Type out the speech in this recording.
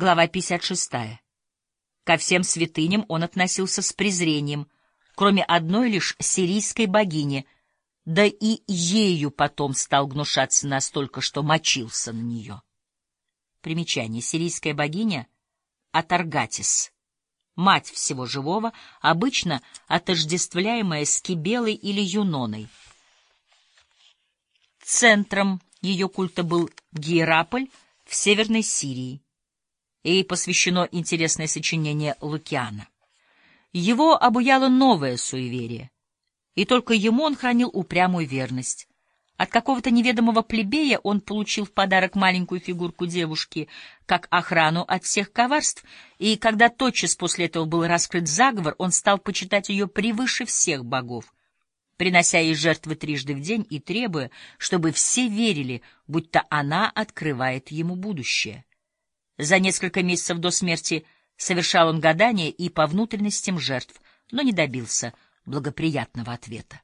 Глава 56. Ко всем святыням он относился с презрением, кроме одной лишь сирийской богини, да и ею потом стал гнушаться настолько, что мочился на нее. Примечание. Сирийская богиня — Атаргатис, мать всего живого, обычно отождествляемая с Кибелой или Юноной. Центром ее культа был Гиераполь в Северной Сирии. Ей посвящено интересное сочинение Лукиана. Его обуяло новое суеверие, и только ему он хранил упрямую верность. От какого-то неведомого плебея он получил в подарок маленькую фигурку девушки, как охрану от всех коварств, и когда тотчас после этого был раскрыт заговор, он стал почитать ее превыше всех богов, принося ей жертвы трижды в день и требуя, чтобы все верили, будто она открывает ему будущее. За несколько месяцев до смерти совершал он гадания и по внутренностям жертв, но не добился благоприятного ответа.